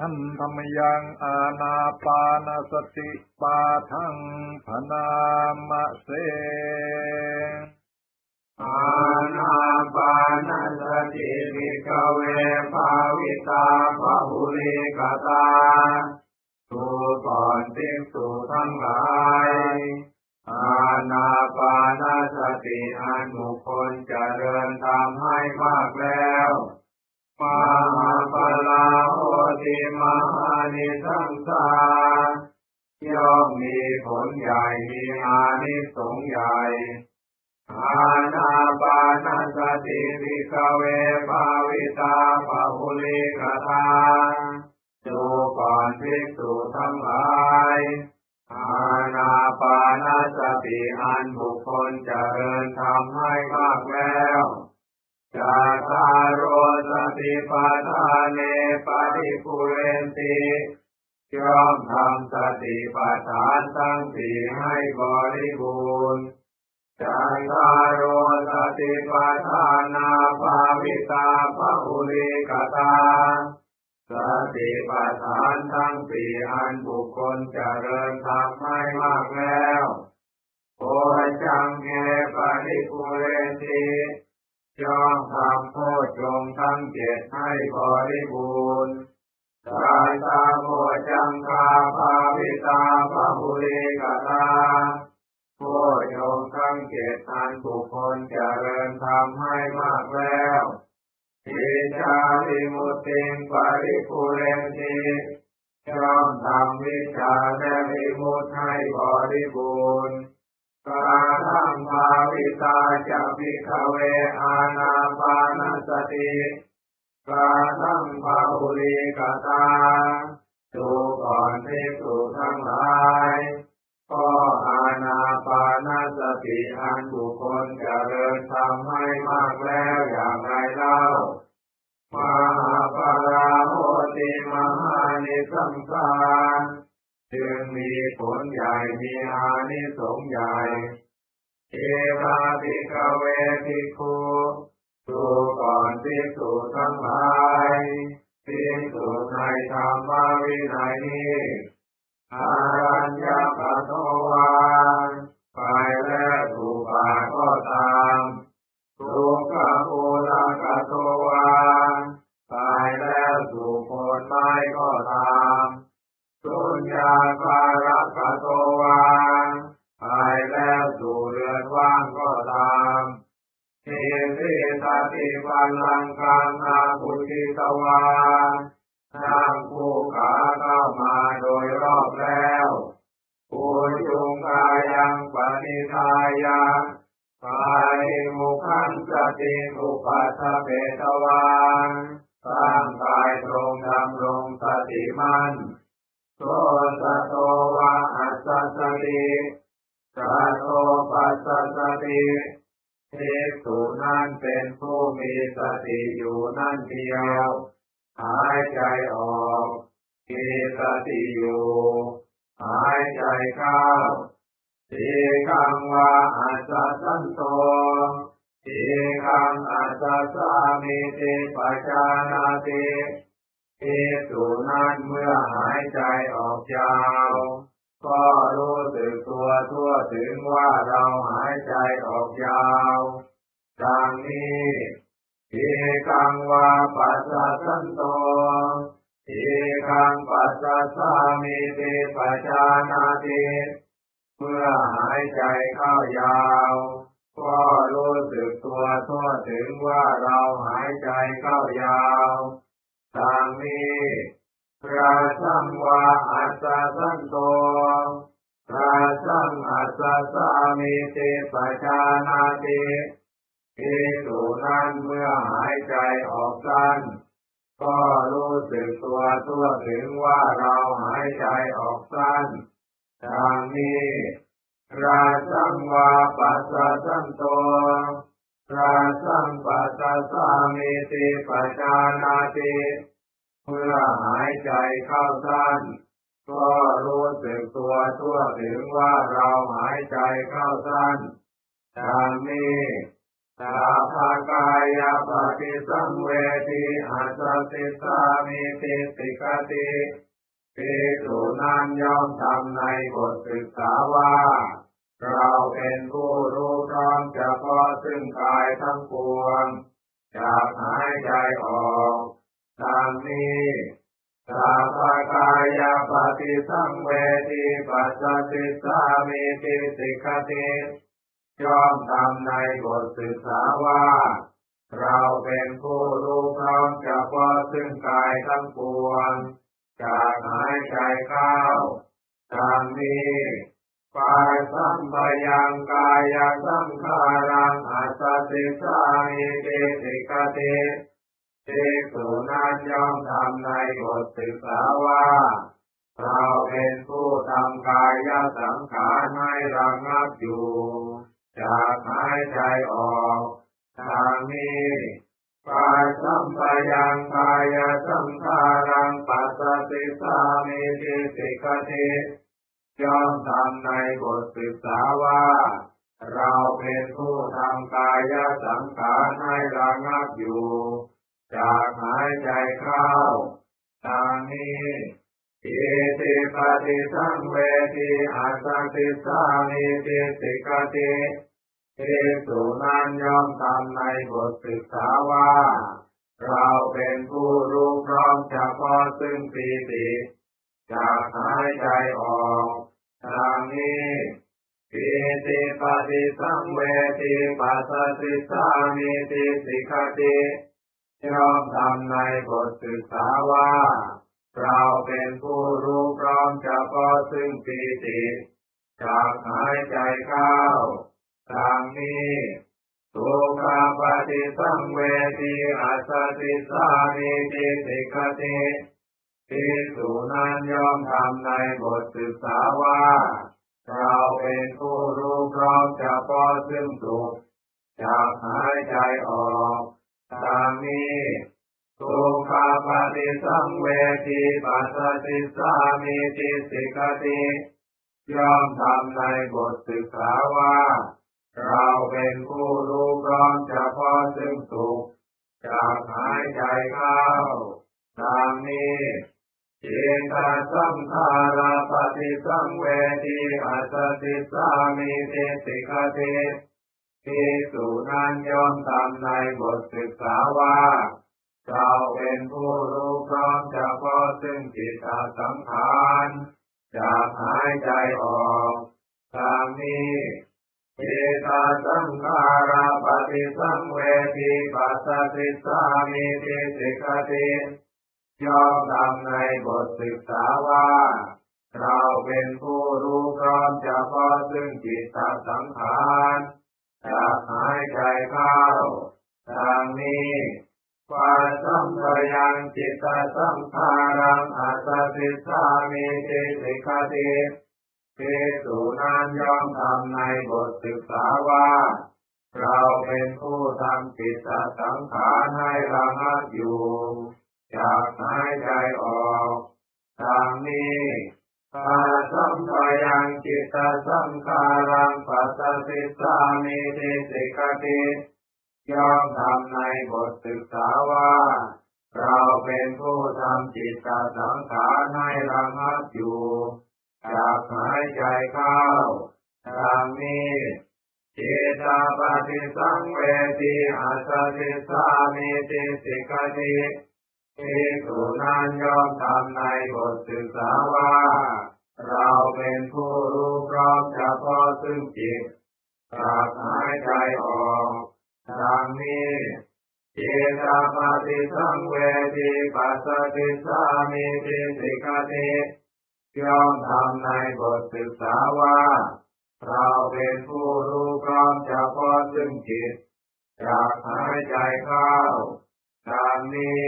ทันธรรมยังอาณาปานสติปาทังพนามเสอาณาปานสติวิกเวภาวิตาภาหุลิกตาทูก่อนภิกษุทั้งหลายอาณาปานสติอันบุคคลเจริญทำให้มากแล้ว มหาปลาโหติมหานิสังสาย่อมมีผลใหญ่มีอานิสงส์ใหญ่อาณาปานสติวิกเวภาวิตาภาหุลิกตาดูก่อนภิกษุทั้งหลายอาณาปานสติอันบุคคลเจริญทำให้มากแล้วจาตาร โรสติปัฏฐานเนปฏิปุเรนติย่อมทำสติปัฏฐานทั้งสี่ให้บริบูรณ์จันทารโรสติปัฏฐานาภาวิตาภาหุลิกตา สติปัฏฐานทั้งสี่อันบุคคลเจริญทำให้มากแล้วโอจังเกปริปุเรนติ ย่อมทำโพชงทั้งเจ็ดให้บริบูรณ์กาตาโมจังคาภาวิตาภาหุลิกตาโพชงทั้งเจ็ดอันบุคคลเจริญทำให้มากแล้วอิจาริมุตติงปริปุเรนติย่อมทำวิชาและวิมุตให้บริบูรณ์ กาทังภาวิตาจะพิกเวอาณาปานสติกาทังภาหุลิกตาดูก่อนภิกษุทั้งหลายก็อาณาปานสติอันบุคคลเจริญทำให้มากแล้วอย่างไรเล่า มหาปราโหติมหานิสังสาร จึงมีผลใหญ่มีอานิสงส์ใหญ่ เอวาติกเวทิคูดูก่อนภิกษุทั้งหลายภิกษุในธรรมวินัยนี้อารัญญปะโตวานไปและถูกบาก็ตามทุกขโอลากะโตวานตายแล้วสู่โคนไม้ก็ตามาปารักโตวานตายแล้วสู่เรือนว่างก็ตามเทสิตาติปัลลังกังนาปุติตวานนั่งผู้ขาเข้ามาโดยรอบแล้วปุจุงกายังปณิทายากายมุขันสติอุปัสเปตวานสร้างกายตรงดำรงสติมัน โสตโตวะอัสสะติสัตโตปัสสะติเทสุนั่นเป็นผู้มีสติอยู่นั่นเดียว หายใจออกมีสติอยู่ หายใจเข้าทีขังวาอัสสันโตทีขังอัสสามิติปัจจานาติ ทิสุนั้นเมื่อหายใจออกยาวก็รู้สึกตัวทั่วถึงว่าเราหายใจออกยาวดังนี้ทีขังวาปัสสะสันโตทีขังปัสสามิติปัจจานาติเมื่อหายใจเข้ายาวก็รู้สึกตัวทั่วถึงว่าเราหายใจเข้ายาว ทางนี้พระสังวาอัสสันโตพระสังอัสสามิติปัจานาติภิกษุนั้นเมื่อหายใจออกสั้นก็รู้สึกตัวทั่วถึงว่าเราหายใจออกสั้นทางนี้ราสังวาปัสสันโต ราสังปัสสะสามิติปัจานาติเมื่อหายใจเข้าสั้นก็รู้สึกตัวทั่วถึงว่าเราหายใจเข้าสั้นทางนี้ตาภากายปฏิสังเวทีอาสติสามิติสิกติภิกษุนั้นยอมทำในบทศึกษาว่า เราเป็นผู้รู้พร้อมเฉพาะซึ่งกายทั้งปวงจากหายใจออกทางนี้สาภากายปฏิสังเวทีปัสสิสามิติสิกติย่อมทำในบทศึกษาว่า เราเป็นผู้รู้พร้อมเฉพาะซึ่งกายทั้งปวงจากหายใจเข้าทางนี้ กายสัมปยังกายสังขารังอัสสิสามิเติสิกติภิกษุนั้นย่อมทำในบทศึกษาว่าเราเป็นผู้ทำกายสังขารให้ระงับอยู่จากหายใจออกทางนี้กายสัมปยังกายสังขารังปัสสติสามิเติสิกติ ย่อมทำในบทศึกษาว่า เราเป็นผู้ทำกายสังขารให้ระงับอยู่ จากหายใจเข้าทางนี้อิติปฏิสังเวทีอาสติสามิติสิกติภิกษุนั้นย่อมทำในบทศึกษาว่า เราเป็นผู้รู้พร้อมเฉพาะซึ่งปีติ จากหายใจออกทางนี้ปีติปฏิสังเวทีปัสสิสามิติสิกติย่อมทำในบทศึกษาว่า เราเป็นผู้รู้พร้อมเฉพาะซึ่งปีติจากหายใจเข้าทางนี้สุขาปฏิสังเวทีอาสติสามิติสิกติ ภิกษุนั้นย่อมทำในบทศึกษาว่า เราเป็นผู้รู้พร้อมเฉพาะซึ่งสุขจากหายใจออกทางนี้สุขาปฏิสังเวทีปัสสิสามิติสิกติย่อมทำในบทศึกษาว่า เราเป็นผู้รู้พร้อมเฉพาะซึ่งสุขจากหายใจเข้าทางนี้ จิตตสังขาราปฏิสังเวทีอัสติสามิเติสิกติภิกษุนันย่อมทำในบทศึกษาว่าเราเป็นผู้รู้พร้อมเฉพาะซึ่งจิตสังขารจากหายใจออกทางนี้จิตตสังขาราปฏิสังเวทีปัสสติสามิติสิกติ ย่อมทำในบทศึกษาว่า เราเป็นผู้รู้พร้อมเฉพาะซึ่งจิตตสังขารจากหายใจเข้าทางนี้ปาสัมปยังจิตตสังขารังอาสติสามิติสิกติภิกษุนั้นย่อมทำในบทศึกษาว่า เราเป็นผู้ทำจิตตสังขารให้ระงับอยู่ จากหายใจออกทางนี้ปาสัมปยังจิตตสังขารังปัสสิสามิติสิกติย่อมทำในบทศึกษาว่า เราเป็นผู้ทำจิตตสังขารให้ระงับอยู่จากหายใจเข้าทางนี้จิตตปฏิสังเวทีอาสติสามิติสิกติ ภิกษุนั้นย่อมทำในบทศึกษาว่า เราเป็นผู้รู้พร้อมเฉพาะซึ่งจิตจากหายใจออกทางนี้เจตตปฏิสังเวทีปัสสติสามิติสิกติย่อมทำในบทศึกษาว่า เราเป็นผู้รู้พร้อมเฉพาะซึ่งจิตจากหายใจเข้าทางนี้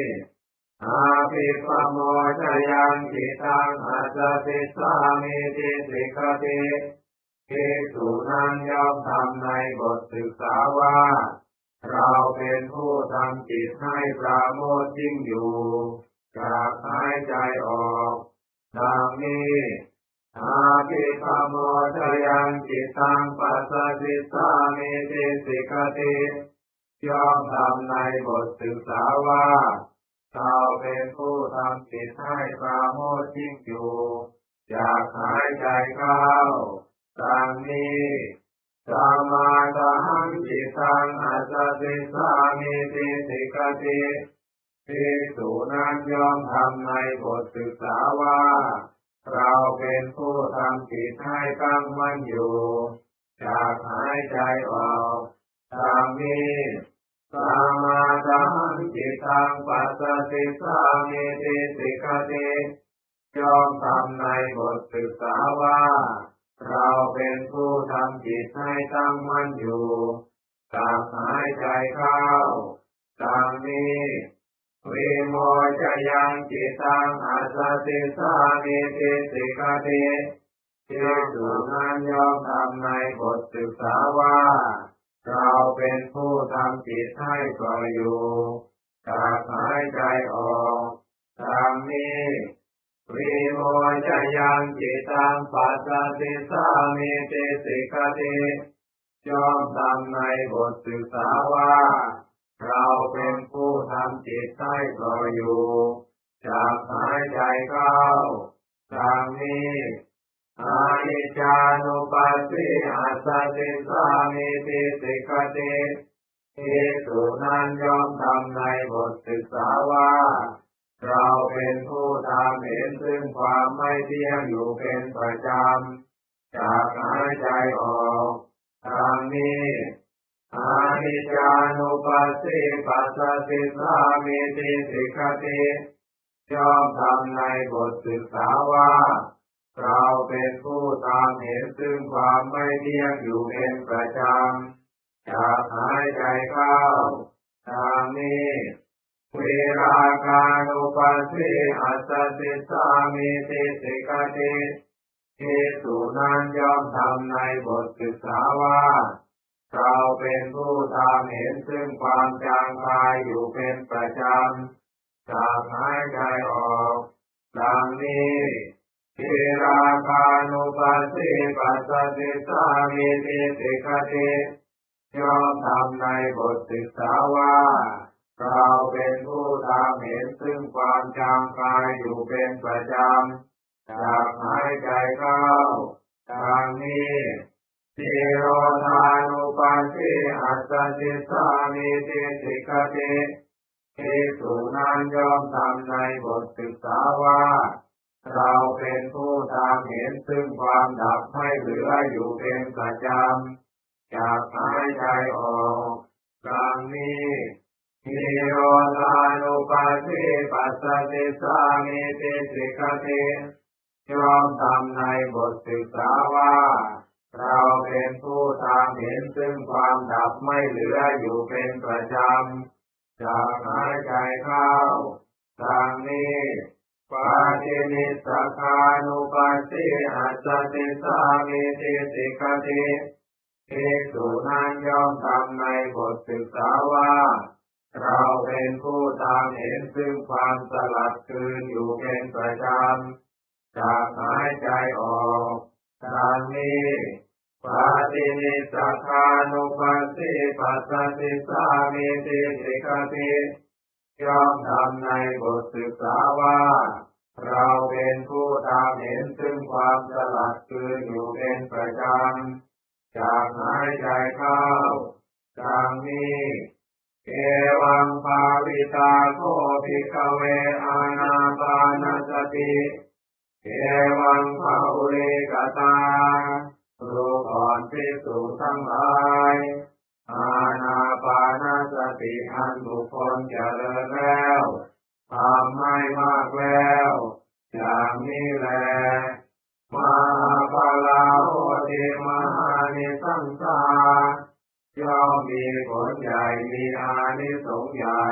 อาภิปโมชยังจิตังอาสติสามิติสิกติภิกษุนั้นย่อมทำในบทศึกษาว่า เราเป็นผู้ทำจิตให้ปราโมทยิ่งอยู่จากหายใจออกดังนี้อาภิปโมชยังจิตังปัสสติสามิติสิกติย่อมทำในบทศึกษาว่า เราเป็นผู้ทำจิตให้ปราโมทยิ่งอยู่อยากหายใจเข้าดังนี้สมาทังจิตังอาจติสามิติสิกติภิกษุนั้นยอมทำในบทศึกษาว่า เราเป็นผู้ทำจิตให้ตั้งมั่นอยู่จากหายใจออกตามนี้ สมาทังจิตังปัสสติสามิติสิกติยอมทำในบทศึกษาว่า เราเป็นผู้ทำจิตให้ตั้งมั่นอยู่จากหายใจเข้าตามนี้วิโมจยังจิตังอาสติสามิติสิกติที่สุนั้นยอมทำในบทศึกษาว่า เราเป็นผู้ทำจิตให้ปล่อยอยู่จากหายใจออกตามนี้วิโมจยังจิตังปัสสติสามิติสิกติยอมทำในบทศึกษาว่า เราเป็นผู้ทำจิตให้ปล่อยอยู่จากหายใจเข้าตามนี้ อานิจานุปัสสิอาสติสามิติสิกติภิกษุนั้นย่อมทำในบทศึกษาว่า เราเป็นผู้ทำเห็นซึ่งความไม่เที่ยงอยู่เป็นประจำ จากหายใจออกทางนี้อานิจานุปัสสิปัสสิสามิติสิกติย่อมทำในบทศึกษาว่า เราเป็นผู้ตามเห็นซึ่งความไม่เที่ยงอยู่เป็นประจำจากหายใจเข้าทางนี้เวลาการุปัสสิอัสสิสามิติสิกติภิกษุนั้นย่อมทำในบทศึกษาว่า เราเป็นผู้ทำเห็นซึ่งความจางคายอยู่เป็นประจำจากหายใจออกดังนี้ เทราคานุปัสสิปัสสติสามิติสิกติย่อมทำในบทศึกษาว่า เราเป็นผู้ทำเห็นซึ่งความจางคายอยู่เป็นประจำจากหายใจเข้าทางนี้ทิโรธานุปัสสิอัสสิสามิติสิกติภิกษุนันย่อมทำในบทศึกษาว่า เป็นผู้ทำเห็นซึ่งความดับไม่เหลืออยู่เป็นประจำจากหายใจออกดังนี้ทิโรธานุปัสสี อัสสะสิสสามีติสิกขะติ ย่อมทำในบทศึกษาว่า เราเป็นผู้ตามเห็นซึ่งความดับไม่เหลืออยู่เป็นประจำจักหายใจเข้าดังนี้ ปะฏินิสสัคคานุปัสสี อัสสะสิสสามีติสิกขะติภิกษุนั้นย่อมทำในบทศึกษาว่า เราเป็นผู้ทำเห็นซึ่งความสลัดคืนอยู่เป็นประจำจากหายใจออกทางนี้ปาตินิสคานุปัสสิปัสสติสามิติสิกติ ย่อมทำในบทศึกษาว่า เราเป็นผู้ทำเห็นซึ่งความสลัดคืนอยู่เป็นประจำจากหายใจเข้าทางนี้เอวังภาวิตาโคภิกเวอานาปานสติเอวังภาอุเรกตารู้ก่อนภิกษุทั้งหลาย ติอันบุคคลเจริญแล้วทำไม่มากแล้วอย่างนี้แลมาปาลาโอติมหานิสังสาย่อมมีผลใหญ่มีอานิสงส์ใหญ่